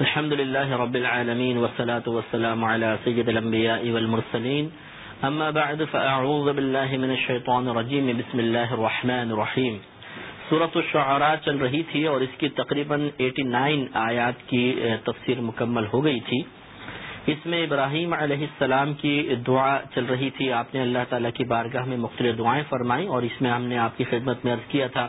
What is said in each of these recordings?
الحمد لله رب العالمين والصلاة والسلام على سيد الأنبياء والمرسلين. أما بعد، فأعوذ بالله من الشيطان الرجيم. بسم الله الرحمن الرحيم. صورت الشعراء چل رہی تھی اور اس کی تقریباً 89 آیات کی تفسیر مکمل ہو گئی تھی۔ اس میں ابراہیم علیہ السلام کی دعا چل رہی تھی۔ آپ نے اللہ تعالیٰ کی بارگاہ میں مختلف دعائیں فرمائیں اور اس میں ہم نے آپ کی خدمت میں عرض کیا تھا۔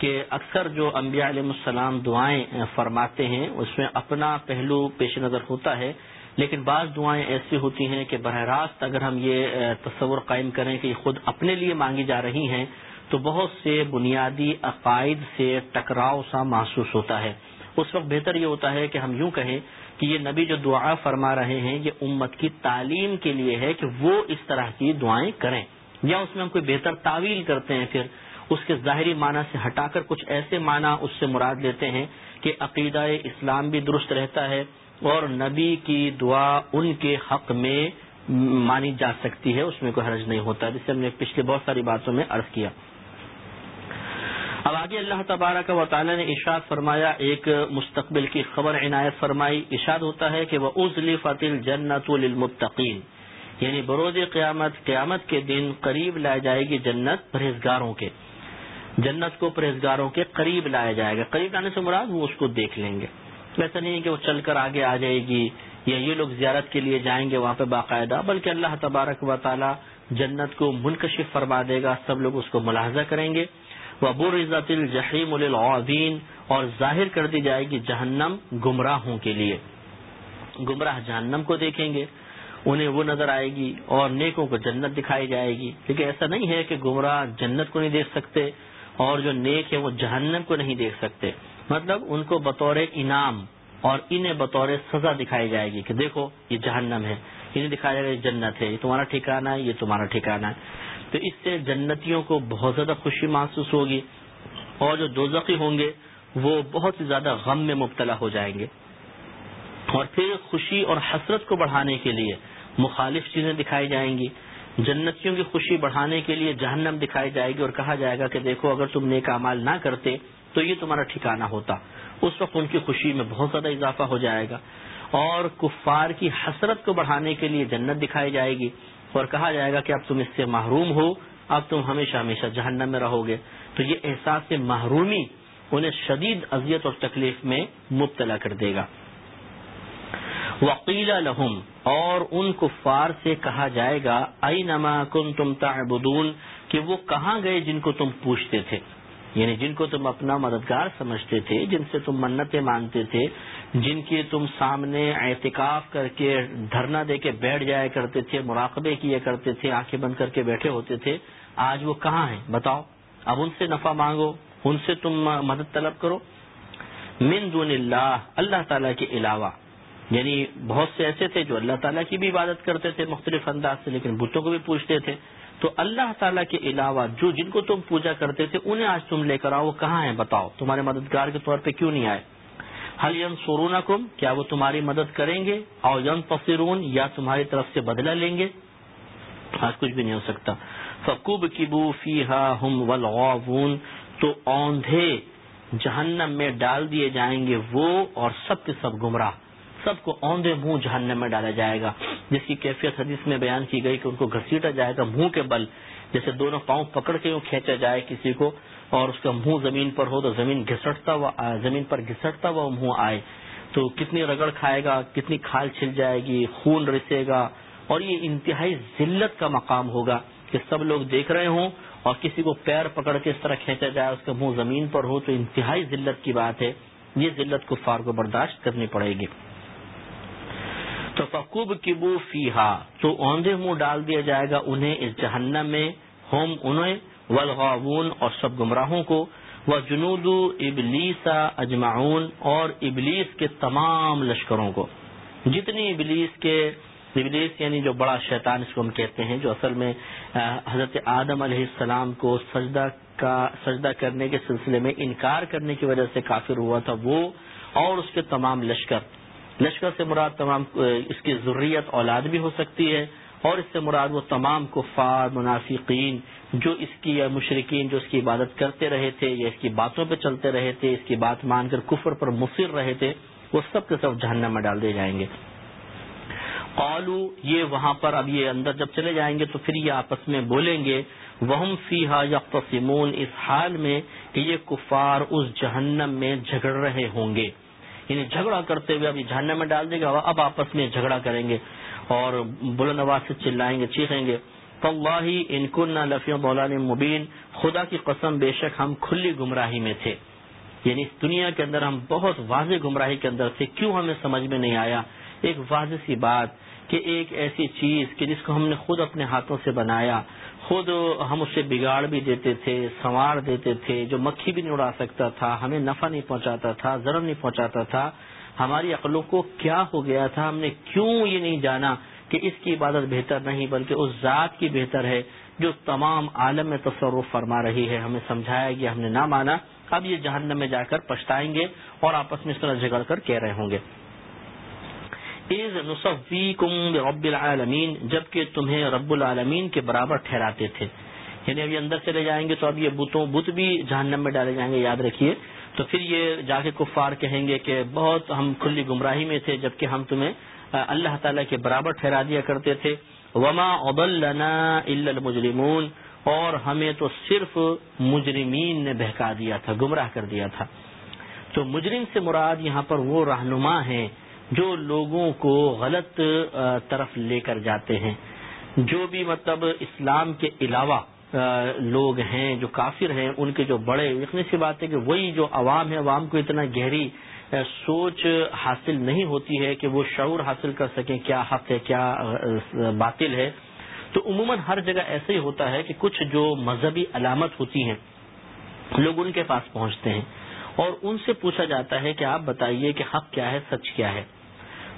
کہ اکثر جو انبیاء علیہ السلام دعائیں فرماتے ہیں، اس میں اپنا پہلو پیش نظر ہوتا ہے، لیکن بعض دعائیں ایسی ہوتی ہیں کہ براہ راست اگر ہم یہ تصور قائم کریں کہ خود اپنے لیے مانگی جا رہی ہیں، تو بہت سے بنیادی عقائد سے ٹکراؤ سا محسوس ہوتا ہے۔ اس وقت بہتر یہ ہوتا ہے کہ ہم یوں کہیں کہ یہ نبی جو دعا فرما رہے ہیں، یہ امت کی تعلیم کے لیے ہے کہ وہ اس طرح کی دعائیں کریں۔ یا اس میں ہم کوئی بہتر تعویل کرتے ہیں پھر اس کے ظاہری معنی سے ہٹا کر کچھ ایسے معنی اس سے مراد لیتے ہیں کہ عقیدہ اسلام بھی درست رہتا ہے اور نبی کی دعا ان کے حق میں مانی جا سکتی ہے، اس میں کوئی حرج نہیں ہوتا، جسے ہم نے پچھلے بہت ساری باتوں میں عرض کیا۔ اب آگے اللہ تبارہ کا وطالعہ نے ارشاد فرمایا، ایک مستقبل کی خبر عنایت فرمائی۔ ارشاد ہوتا ہے کہ وہ ازلی فتل جنت المطقین یعنی بروز قیامت قیامت کے دن قریب لائی جائے گی جنت پرہیزگاروں کے۔ جنت کو پرہیزگاروں کے قریب لایا جائے گا۔ قریب لانے سے مراد وہ اس کو دیکھ لیں گے۔ ایسا نہیں ہے کہ وہ چل کر آگے آ جائے گی یا یہ لوگ زیارت کے لیے جائیں گے وہاں پہ باقاعدہ، بلکہ اللہ تبارک و تعالی جنت کو منکشف فرما دے گا، سب لوگ اس کو ملاحظہ کریں گے۔ وہ عزت الجحیم العدین اور ظاہر کر دی جائے گی جہنم گمراہوں کے لیے۔ گمراہ جہنم کو دیکھیں گے، انہیں وہ نظر آئے گی اور نیکوں کو جنت دکھائی جائے گی۔ لیکن ایسا نہیں ہے کہ گمراہ جنت کو نہیں دیکھ سکتے۔ اور جو نیک ہے وہ جہنم کو نہیں دیکھ سکتے۔ مطلب ان کو بطور انعام اور انہیں بطور سزا دکھائی جائے گی کہ دیکھو یہ جہنم ہے انہیں دکھایا جائے گا یہ جنت ہے، یہ تمہارا ٹھکانا ہے، یہ تمہارا ٹھکانا ہے۔ تو اس سے جنتیوں کو بہت زیادہ خوشی محسوس ہوگی اور جو دوزخی ہوں گے وہ بہت ہی زیادہ غم میں مبتلا ہو جائیں گے۔ اور پھر خوشی اور حسرت کو بڑھانے کے لیے مخالف چیزیں دکھائی جائیں گی۔ جنتیوں کی خوشی بڑھانے کے لیے جہنم دکھائی جائے گی اور کہا جائے گا کہ دیکھو، اگر تم نیک امال نہ کرتے تو یہ تمہارا ٹھکانہ ہوتا۔ اس وقت ان کی خوشی میں بہت زیادہ اضافہ ہو جائے گا۔ اور کفار کی حسرت کو بڑھانے کے لیے جنت دکھائی جائے گی۔ اور کہا جائے گا کہ اب تم اس سے محروم ہو، اب تم ہمیشہ ہمیشہ جہنم میں رہو گے۔ تو یہ احساس محرومی انہیں شدید اذیت اور تکلیف میں مبتلا کر دے گا۔ وکیلا لہم، اور ان کفار سے کہا جائے گا ائی نما کن تم تعبدون؟ کہ وہ کہاں گئے جن کو تم پوچھتے تھے؟ یعنی جن کو تم اپنا مددگار سمجھتے تھے، جن سے تم منتیں مانتے تھے، جن کی تم سامنے احتکاف کر کے دھرنا دے کے بیٹھ جایا کرتے تھے، مراقبے کیے کرتے تھے، آنکھیں بند کر کے بیٹھے ہوتے تھے، آج وہ کہاں ہیں؟ بتاؤ، اب ان سے نفع مانگو، ان سے تم مدد طلب کرو؟ من دون اللہ اللہ تعالی کے علاوہ یعنی بہت سے ایسے تھے جو اللہ تعالیٰ کی بھی عبادت کرتے تھے مختلف انداز سے، لیکن بتوں کو بھی پوچھتے تھے۔ تو اللہ تعالیٰ کے علاوہ جو جن کو تم پوجا کرتے تھے، انہیں آج تم لے کر آؤ، وہ کہاں ہیں بتاؤ؟ تمہارے مددگار کے طور پہ کیوں نہیں آئے؟ حل ین سورونا کم کیا وہ تمہاری مدد کریں گے؟ اور ین پفرون یا تمہاری طرف سے بدلہ لیں گے؟ آج کچھ بھی نہیں ہو سکتا۔ فکوب کبو فی ہا ہم ولغون تو اوندھے جہنم میں ڈال دیے جائیں گے وہ اور سب کے سب گمراہ۔ سب کو اوندے منہ جہنم میں ڈالا جائے گا۔ جس کی کیفیت حدیث میں بیان کی گئی کہ ان کو گھسیٹا جائے گا منہ کے بل، جیسے دونوں پاؤں پکڑ کے کھینچا جائے کسی کو اور اس کا منہ زمین پر ہو تو زمین گھسٹتا ہوا زمین پر گھسٹتا ہوا منہ آئے۔ تو کتنی رگڑ کھائے گا، کتنی کھال چھل جائے گی، خون رسے گا۔ اور یہ انتہائی ذلت کا مقام ہوگا کہ سب لوگ دیکھ رہے ہوں اور کسی کو پیر پکڑ کے اس طرح کھینچا جائے، اس کا منہ زمین پر ہو تو انتہائی ذلت کی بات ہے۔ یہ ذلت کو کو برداشت کرنی پڑے گی۔ تو فقوب کبو فی تو اوندے منہ ڈال دیا جائے گا انہیں اس جہنم میں ہوم انہیں ولغاون اور سب گمراہوں کو وہ جنوب ابلیسا اجماعون اور ابلیس کے تمام لشکروں کو۔ جتنی ابلیس کے ابلیس یعنی جو بڑا شیطان اس کو ہم کہتے ہیں، جو اصل میں حضرت آدم علیہ السلام کو سجدہ کا، سجدہ کرنے کے سلسلے میں انکار کرنے کی وجہ سے کافر ہوا تھا، وہ اور اس کے تمام لشکر۔ لشکر سے مراد تمام اس کی ضروریت اولاد بھی ہو سکتی ہے، اور اس سے مراد وہ تمام کفار، منافقین جو اس کی، یا مشرقین جو اس کی عبادت کرتے رہے تھے، یا اس کی باتوں پہ چلتے رہے تھے، اس کی بات مان کر کفر پر مصر رہے تھے، وہ سب کے سب جہنم میں ڈال دیے جائیں گے۔ قالو، یہ وہاں پر اب یہ اندر جب چلے جائیں گے تو پھر یہ آپس میں بولیں گے، وہم فیحا یکسمون اس حال میں کہ یہ کفار اس جہنم میں جھگڑ رہے ہوں گے۔ یعنی جھگڑا کرتے ہوئے اب یہ جہنم میں ڈال دے گا اب آپس میں جھگڑا کریں گے اور بلند آواز سے چلائیں گے، چیخیں گے۔ فواہ انکن لفی بولان مبین خدا کی قسم، بے شک ہم کھلی گمراہی میں تھے۔ یعنی اس دنیا کے اندر ہم بہت واضح گمراہی کے اندر تھے۔ کیوں ہمیں سمجھ میں نہیں آیا؟ ایک واضح سی بات کہ ایک ایسی چیز کہ جس کو ہم نے خود اپنے ہاتھوں سے بنایا خود ہم اسے بگاڑ بھی دیتے تھے، سنوار دیتے تھے، جو مکھی بھی نہیں اڑا سکتا تھا، ہمیں نفع نہیں پہنچاتا تھا، ضرر نہیں پہنچاتا تھا۔ ہماری عقلوں کو کیا ہو گیا تھا؟ ہم نے کیوں یہ نہیں جانا کہ اس کی عبادت بہتر نہیں، بلکہ اس ذات کی بہتر ہے جو تمام عالم میں تصرف فرما رہی ہے۔ ہمیں سمجھایا گیا، ہم نے نہ مانا۔ اب یہ جہنم میں جا کر پچھتائیں گے اور آپس میں اس طرح جگڑ کر کہہ رہے ہوں گے۔ رب العالمین جبکہ تمہیں رب العالمین کے برابر ٹھہراتے تھے۔ یعنی ابھی اندر چلے جائیں گے تو اب یہ بتوں، بت بھی جہنم میں ڈالے جائیں گے، یاد رکھیے۔ تو پھر یہ جا کے کفار کہیں گے کہ بہت ہم کھلی گمراہی میں تھے، جبکہ ہم تمہیں اللہ تعالیٰ کے برابر ٹھہرا دیا کرتے تھے۔ وما ابلنا المجرمون، اور ہمیں تو صرف مجرمین نے بہکا دیا تھا، گمراہ کر دیا تھا۔ تو مجرم سے مراد یہاں پر وہ رہنما ہیں جو لوگوں کو غلط طرف لے کر جاتے ہیں۔ جو بھی مطلب اسلام کے علاوہ لوگ ہیں، جو کافر ہیں، ان کے جو بڑے اتنی سی بات ہے کہ وہی جو عوام ہے، عوام کو اتنا گہری سوچ حاصل نہیں ہوتی ہے کہ وہ شعور حاصل کر سکیں کیا حق ہے، کیا باطل ہے۔ تو عموماً ہر جگہ ایسے ہی ہوتا ہے کہ کچھ جو مذہبی علامت ہوتی ہیں، لوگ ان کے پاس پہنچتے ہیں۔ اور ان سے پوچھا جاتا ہے کہ آپ بتائیے کہ حق کیا ہے، سچ کیا ہے۔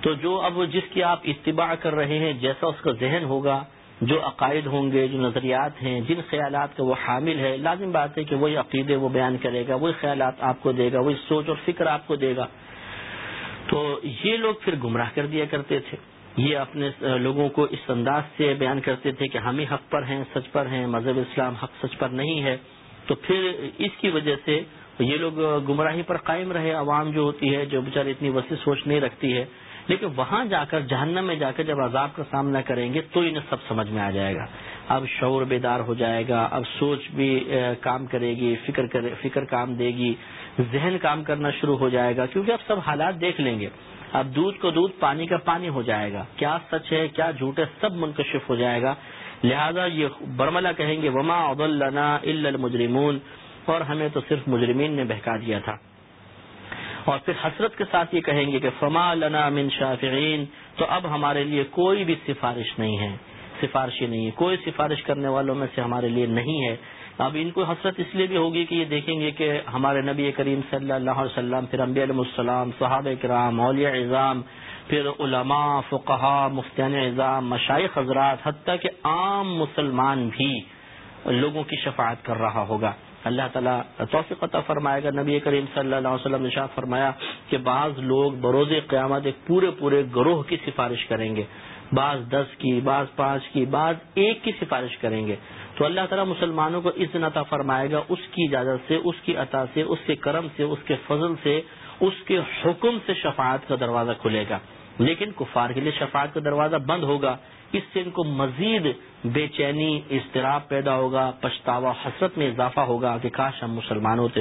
تو جو اب جس کی آپ اتباع کر رہے ہیں، جیسا اس کا ذہن ہوگا، جو عقائد ہوں گے، جو نظریات ہیں، جن خیالات کا وہ حامل ہے، لازم بات ہے کہ وہی عقیدے وہ بیان کرے گا، وہی خیالات آپ کو دے گا، وہی سوچ اور فکر آپ کو دے گا۔ تو یہ لوگ پھر گمراہ کر دیا کرتے تھے۔ یہ اپنے لوگوں کو اس انداز سے بیان کرتے تھے کہ ہم ہی حق پر ہیں، سچ پر ہیں، مذہب اسلام حق سچ پر نہیں ہے۔ تو پھر اس کی وجہ سے یہ لوگ گمراہی پر قائم رہے، عوام جو ہوتی ہے، جو بیچارے اتنی وسیع سوچ نہیں رکھتی ہے لیکن وہاں جا کر جہنم میں جا کر جب عذاب کا سامنا کریں گے تو انہیں سب سمجھ میں آ جائے گا۔ اب شعور بیدار ہو جائے گا، اب سوچ بھی کام کرے گی، فکر کرے، فکر کام دے گی، ذہن کام کرنا شروع ہو جائے گا، کیونکہ اب سب حالات دیکھ لیں گے۔ اب دودھ کو دودھ، پانی کا پانی ہو جائے گا۔ کیا سچ ہے، کیا جھوٹ ہے، سب منکشف ہو جائے گا۔ لہذا یہ برملا کہیں گے، وما ابلنا المجرمون۔ اور ہمیں تو صرف مجرمین نے بہکا دیا تھا۔ اور پھر حسرت کے ساتھ یہ کہیں گے کہ فما لنا من شافعین، تو اب ہمارے لیے کوئی بھی سفارش نہیں ہے۔ سفارشی نہیں ہے۔ کوئی سفارش کرنے والوں میں سے ہمارے لیے نہیں ہے۔ اب ان کو حسرت اس لیے بھی ہوگی کہ یہ دیکھیں گے کہ ہمارے نبی کریم صلی اللہ علیہ وسلم، پھر انبیاء علیہ السلام، صحابہ کرام، اولیاء اعظام پھر علماء فقہا مفتیان اعظام مشائق حضرات، حتیٰ کہ عام مسلمان بھی لوگوں کی شفاعت کر رہا ہوگا۔ اللہ تعالیٰ توفیق عطا فرمائے گا۔ نبی کریم صلی اللہ علیہ وسلم نے شاہ فرمایا کہ بعض لوگ بروز قیامت ایک پورے پورے گروہ کی سفارش کریں گے۔ بعض دس کی، بعض پانچ کی، بعض ایک کی سفارش کریں گے۔ تو اللہ تعالیٰ مسلمانوں کو اس دن عطا فرمائے گا اس کی اجازت سے، اس کی عطا سے، اس کے کرم سے، اس کے فضل سے، اس کے حکم سے شفاعت کا دروازہ کھلے گا۔ لیکن کفار کے لیے شفاعت کا دروازہ بند ہوگا۔ اس سے ان کو مزید بے چینی، اضطراب پیدا ہوگا، پچھتاوا، حسرت میں اضافہ ہوگا کہ کاش ہم مسلمان ہوتے۔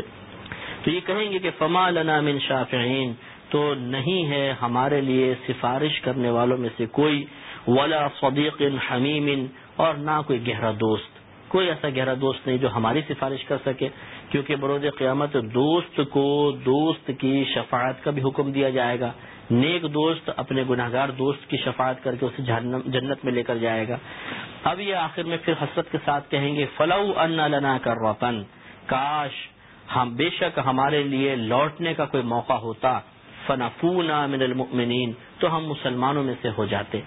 تو یہ کہیں گے کہ فما لنا من شافعین تو نہیں ہے ہمارے لیے سفارش کرنے والوں میں سے کوئی، ولا صدیق حمیم اور نہ کوئی گہرا دوست۔ کوئی ایسا گہرا دوست نہیں جو ہماری سفارش کر سکے، کیونکہ برود قیامت دوست کو دوست کی شفاعت کا بھی حکم دیا جائے گا۔ نیک دوست اپنے گناہ گار دوست کی شفاعت کر کے اسے جنت میں لے کر جائے گا۔ اب یہ آخر میں پھر حسرت کے ساتھ کہیں گے، فلو ان لنا کر وطن کاش ہم بے شک ہمارے لیے لوٹنے کا کوئی موقع ہوتا۔ فنفونا من المؤمنین تو ہم مسلمانوں میں سے ہو جاتے۔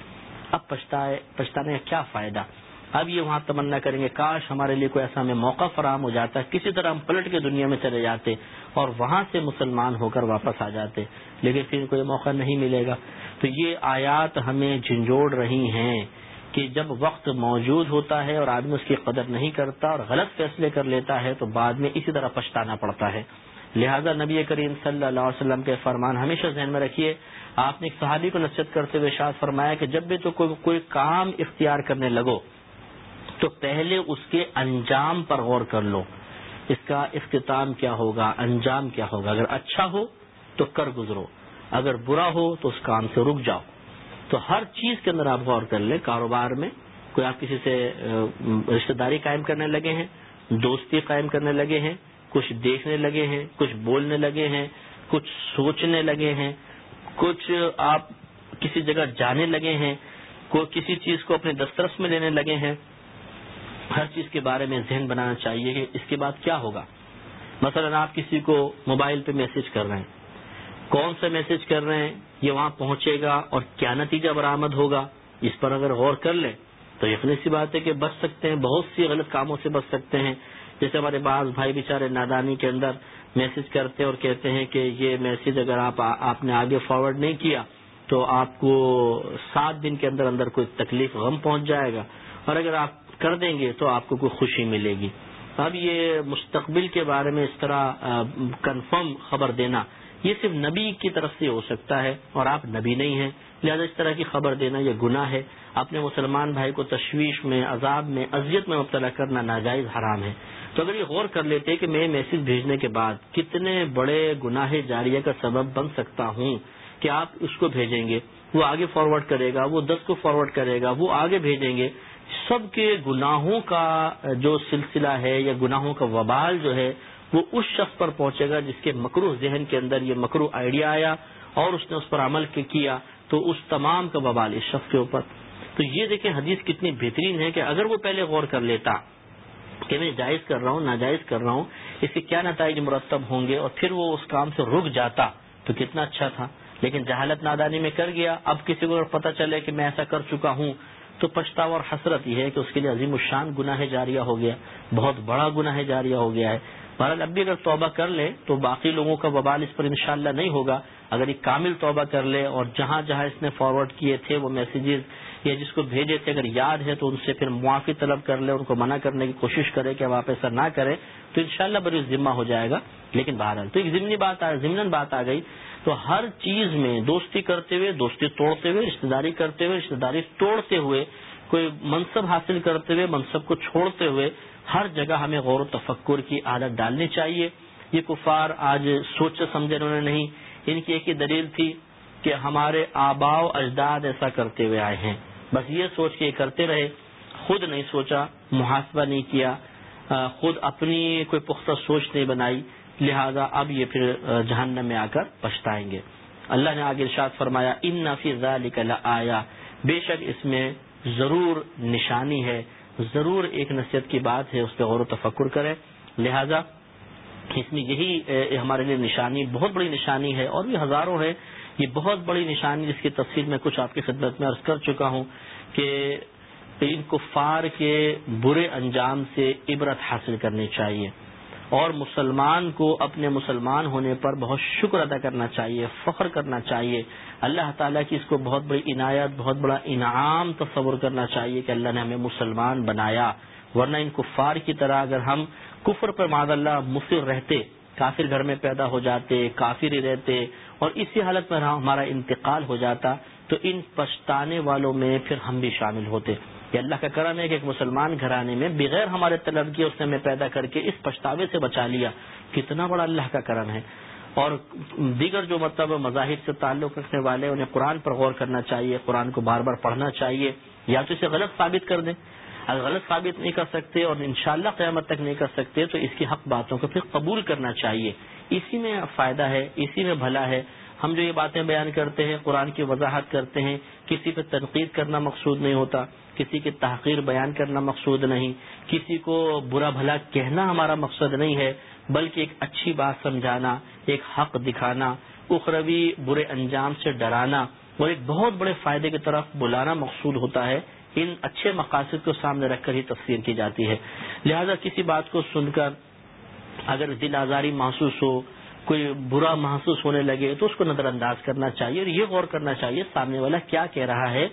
اب پچھتانے کا کیا فائدہ؟ اب یہ وہاں تمنا کریں گے، کاش ہمارے لیے کوئی ایسا ہمیں موقع فراہم ہو جاتا ہے کسی طرح ہم پلٹ کے دنیا میں چلے جاتے اور وہاں سے مسلمان ہو کر واپس آ جاتے، لیکن پھر کوئی موقع نہیں ملے گا۔ تو یہ آیات ہمیں جھنجھوڑ رہی ہیں کہ جب وقت موجود ہوتا ہے اور آدمی اس کی قدر نہیں کرتا اور غلط فیصلے کر لیتا ہے، تو بعد میں اسی طرح پچھتانا پڑتا ہے۔ لہذا نبی کریم صلی اللہ علیہ وسلم کے فرمان ہمیشہ ذہن میں رکھیے، آپ نے ایک صحابی کو نصیحت کرتے ہوئے شاد فرمایا کہ جب بھی تو کوئی کوئی کام اختیار کرنے لگو تو پہلے اس کے انجام پر غور کر لو۔ اس کا اختتام کیا ہوگا؟ انجام کیا ہوگا؟ اگر اچھا ہو تو کر گزرو۔ اگر برا ہو تو اس کام سے رک جاؤ۔ تو ہر چیز کے اندر آپ غور کر لیں۔ کاروبار میں کوئی آپ کسی سے رشتہ داری قائم کرنے لگے ہیں، دوستی قائم کرنے لگے ہیں، کچھ دیکھنے لگے ہیں، کچھ بولنے لگے ہیں، کچھ سوچنے لگے ہیں، کچھ آپ کسی جگہ جانے لگے ہیں، کوئی کسی چیز کو اپنے دسترس میں لینے لگے ہیں۔ ہر چیز کے بارے میں ذہن بنانا چاہیے کہ اس کے بعد کیا ہوگا۔ مثلا آپ کسی کو موبائل پہ میسج کر رہے ہیں۔ کون سا میسج کر رہے ہیں؟ یہ وہاں پہنچے گا اور کیا نتیجہ برآمد ہوگا؟ اس پر اگر غور کر لیں تو یقینی سی بات ہے کہ بچ سکتے ہیں، بہت سی غلط کاموں سے بچ سکتے ہیں۔ جیسے ہمارے بعض بھائی بیچارے نادانی کے اندر میسج کرتے ہیں اور کہتے ہیں کہ یہ میسج اگر آپ آپ نے آگے فارورڈ نہیں کیا تو آپ کو سات دن کے اندر اندر کوئی تکلیف غم پہنچ جائے گا۔ اور اگر آپ کر دیں گے تو آپ کو کوئی خوشی ملے گی۔ اب یہ مستقبل کے بارے میں اس طرح کنفرم خبر دینا، یہ صرف نبی کی طرف سے ہو سکتا ہے اور آپ نبی نہیں ہیں۔ لہذا اس طرح کی خبر دینا یہ گناہ ہے۔ اپنے مسلمان بھائی کو تشویش میں، عذاب میں، اذیت میں مبتلا کرنا ناجائز حرام ہے۔ تو اگر یہ غور کر لیتے کہ میں میسج بھیجنے کے بعد کتنے بڑے گناہ جاریہ کا سبب بن سکتا ہوں کہ آپ اس کو بھیجیں گے۔ وہ آگے فارورڈ کرے گا، وہ دس کو فارورڈ کرے گا، وہ آگے بھیجیں گے۔ سب کے گناہوں کا جو سلسلہ ہے یا گناہوں کا وبال جو ہے وہ اس شخص پر پہنچے گا جس کے مکرو ذہن کے اندر یہ مکرو آئیڈیا آیا اور اس نے اس پر عمل کیا تو اس تمام کا وبال اس شخص کے اوپر۔ تو یہ دیکھیں حدیث کتنی بہترین ہے کہ اگر وہ پہلے غور کر لیتا کہ میں جائز کر رہا ہوں، ناجائز کر رہا ہوں، اس کے کیا نتائج مرتب ہوں گے اور پھر وہ اس کام سے رک جاتا تو کتنا اچھا تھا۔ لیکن جہالت نادانی میں کر گیا، اب کسی کو پتہ چلے کہ میں ایسا کر چکا ہوں تو پچھتاوا اور حسرت یہ ہے کہ اس کے لیے عظیم الشان گناہ جاریہ ہو گیا، بہت بڑا گناہ جاریہ ہو گیا ہے۔ بہرحال اب بھی اگر توبہ کر لے تو باقی لوگوں کا وبال اس پر انشاءاللہ نہیں ہوگا۔ اگر ایک کامل توبہ کر لے اور جہاں جہاں اس نے فارورڈ کیے تھے وہ میسیجز یا جس کو بھیجے تھے، اگر یاد ہے تو ان سے پھر معافی طلب کر لے، ان کو منع کرنے کی کوشش کرے کہ آپ ایسا نہ کرے تو انشاءاللہ بڑی ذمہ ہو جائے گا۔ لیکن بہرحال تو ایک ضمنی بات ضمن بات آ گئی۔ تو ہر چیز میں دوستی کرتے ہوئے، دوستی توڑتے ہوئے رشتے داری کرتے ہوئے رشتے داری توڑتے ہوئے، کوئی منصب حاصل کرتے ہوئے، منصب کو چھوڑتے ہوئے ہر جگہ ہمیں غور و تفکر کی عادت ڈالنی چاہیے۔ یہ کفار آج سوچ سمجھے انہوں نے نہیں۔ ان کی ایک ہی دلیل تھی کہ ہمارے آبا و اجداد ایسا کرتے ہوئے آئے ہیں۔ بس یہ سوچ کے کرتے رہے، خود نہیں سوچا، محاسبہ نہیں کیا خود اپنی کوئی پختہ سوچ نہیں بنائی، لہذا اب یہ پھر جہنم میں آ کر پچھتائیں گے۔ اللہ نے آگے ارشاد فرمایا ان نفیز آیا بے شک اس میں ضرور نشانی ہے، ضرور ایک نصیحت کی بات ہے، اس پہ غور و تفکر کرے لہذا اس میں یہی ہمارے لیے نشانی، بہت بڑی نشانی ہے اور بھی ہزاروں ہے یہ بہت بڑی نشانی جس کی تفصیل میں کچھ آپ کی خدمت میں عرض کر چکا ہوں کہ ان کفار کے برے انجام سے عبرت حاصل کرنی چاہیے اور مسلمان کو اپنے مسلمان ہونے پر بہت شکر ادا کرنا چاہیے، فخر کرنا چاہیے۔ اللہ تعالیٰ کی اس کو بہت بڑی عنایت، بہت بڑا انعام تصور کرنا چاہیے کہ اللہ نے ہمیں مسلمان بنایا۔ ورنہ ان کفار کی طرح اگر ہم کفر پر ماد اللہ مصر رہتے، کافر گھر میں پیدا ہو جاتے، کافر ہی رہتے اور اسی حالت میں ہمارا انتقال ہو جاتا، تو ان پچھتانے والوں میں پھر ہم بھی شامل ہوتے۔ کہ اللہ کا کرم ہے کہ ایک مسلمان گھرانے میں بغیر ہمارے طلب کیے اس نے ہمیں پیدا کر کے اس پچھتاوے سے بچا لیا۔ کتنا بڑا اللہ کا کرم ہے۔ اور دیگر جو مطلب مذاہب سے تعلق رکھنے والے، انہیں قرآن پر غور کرنا چاہیے، قرآن کو بار بار پڑھنا چاہیے، یا تو اسے غلط ثابت کر دیں۔ غلط ثابت نہیں کر سکتے اور انشاءاللہ قیامت تک نہیں کر سکتے، تو اس کی حق باتوں کو پھر قبول کرنا چاہیے۔ اسی میں فائدہ ہے، اسی میں بھلا ہے۔ ہم جو یہ باتیں بیان کرتے ہیں، قرآن کی وضاحت کرتے ہیں، کسی پہ تنقید کرنا مقصود نہیں ہوتا، کسی کی تحقیر بیان کرنا مقصود نہیں، کسی کو برا بھلا کہنا ہمارا مقصد نہیں ہے، بلکہ ایک اچھی بات سمجھانا، ایک حق دکھانا، اخروی برے انجام سے ڈرانا اور ایک بہت بڑے فائدے کی طرف بلانا مقصود ہوتا ہے۔ ان اچھے مقاصد کو سامنے رکھ کر ہی تفسیر کی جاتی ہے۔ لہذا کسی بات کو سن کر اگر دل آزاری محسوس ہو، کوئی برا محسوس ہونے لگے تو اس کو نظر انداز کرنا چاہیے اور یہ غور کرنا چاہیے سامنے والا کیا کہہ رہا ہے،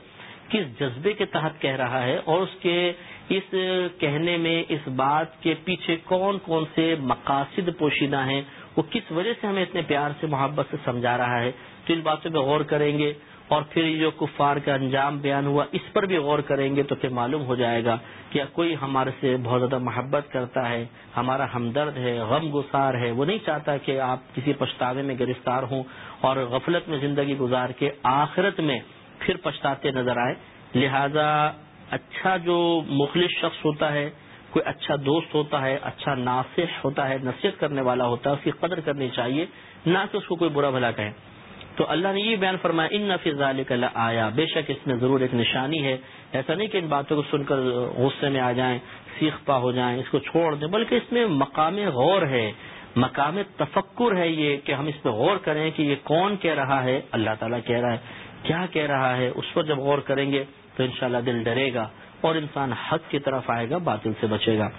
کس جذبے کے تحت کہہ رہا ہے اور اس کے اس کہنے میں، اس بات کے پیچھے کون کون سے مقاصد پوشیدہ ہیں، وہ کس وجہ سے ہمیں اتنے پیار سے، محبت سے سمجھا رہا ہے۔ تو ان باتوں پہ غور کریں گے۔ اور پھر جو کفار کا انجام بیان ہوا، اس پر بھی غور کریں گے تو پھر معلوم ہو جائے گا کہ کوئی ہمارے سے بہت زیادہ محبت کرتا ہے، ہمارا ہمدرد ہے غم گسار ہے۔ وہ نہیں چاہتا کہ آپ کسی پچھتاوے میں گرفتار ہوں اور غفلت میں زندگی گزار کے آخرت میں پھر پچھتاتے نظر آئے۔ لہذا اچھا جو مخلص شخص ہوتا ہے، کوئی اچھا دوست ہوتا ہے اچھا ناصح ہوتا ہے، نصیحت کرنے والا ہوتا ہے، اس کی قدر کرنی چاہیے، نہ کہ اس کو کوئی برا بھلا کہے۔ تو اللہ نے یہ بیان فرمایا ان نفیز آیا بے شک اس میں ضرور ایک نشانی ہے۔ ایسا نہیں کہ ان باتوں کو سن کر غصے میں آ جائیں سیخ پا ہو جائیں، اس کو چھوڑ دیں، بلکہ اس میں مقام غور ہے، مقام تفکر ہے یہ کہ ہم اس پہ غور کریں کہ یہ کون کہہ رہا ہے، اللہ تعالیٰ کہہ رہا ہے، کیا کہہ رہا ہے، اس پر جب غور کریں گے تو انشاءاللہ دل ڈرے گا اور انسان حق کی طرف آئے گا، باطل سے بچے گا۔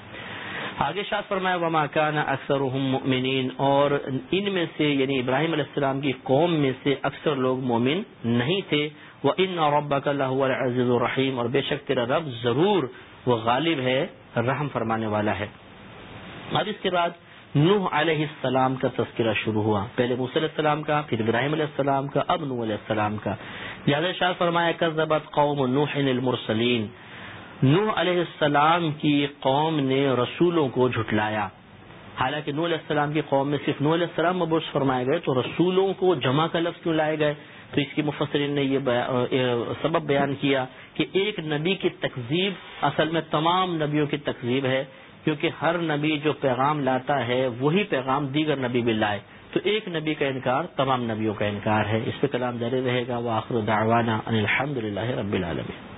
آگے شاہ فرمایا، وما کان اکثر مؤمنین اور ان میں سے یعنی ابراہیم علیہ السلام کی قوم میں سے اکثر لوگ مومن نہیں تھے۔ وہ ان ربک اللہ عزیز الرحیم اور بے شک تیرا رب ضرور وہ غالب ہے، رحم فرمانے والا ہے۔ اب اس کے بعد نوح علیہ السلام کا تذکرہ شروع ہوا۔ پہلے موسی علیہ السلام کا، پھر ابراہیم علیہ السلام کا، اب نوح علیہ السلام کا۔ لہٰذا شاہ فرمایا کذبت قوم نوح المرسلین نوح علیہ السلام کی قوم نے رسولوں کو جھٹلایا۔ حالانکہ نور علیہ السلام کی قوم میں صرف نور علیہ السلام مبوس فرمائے گئے، تو رسولوں کو جمع کا لفظ کیوں لائے گئے؟ تو اس کی مفسرین نے یہ سبب بیان کیا کہ ایک نبی کی تقزیب اصل میں تمام نبیوں کی تقزیب ہے، کیونکہ ہر نبی جو پیغام لاتا ہے، وہی پیغام دیگر نبی بھی لائے۔ تو ایک نبی کا انکار تمام نبیوں کا انکار ہے۔ اس پہ کلام جاری رہے گا۔ وہ آخر دعوانا الحمد للہ رب العالمین۔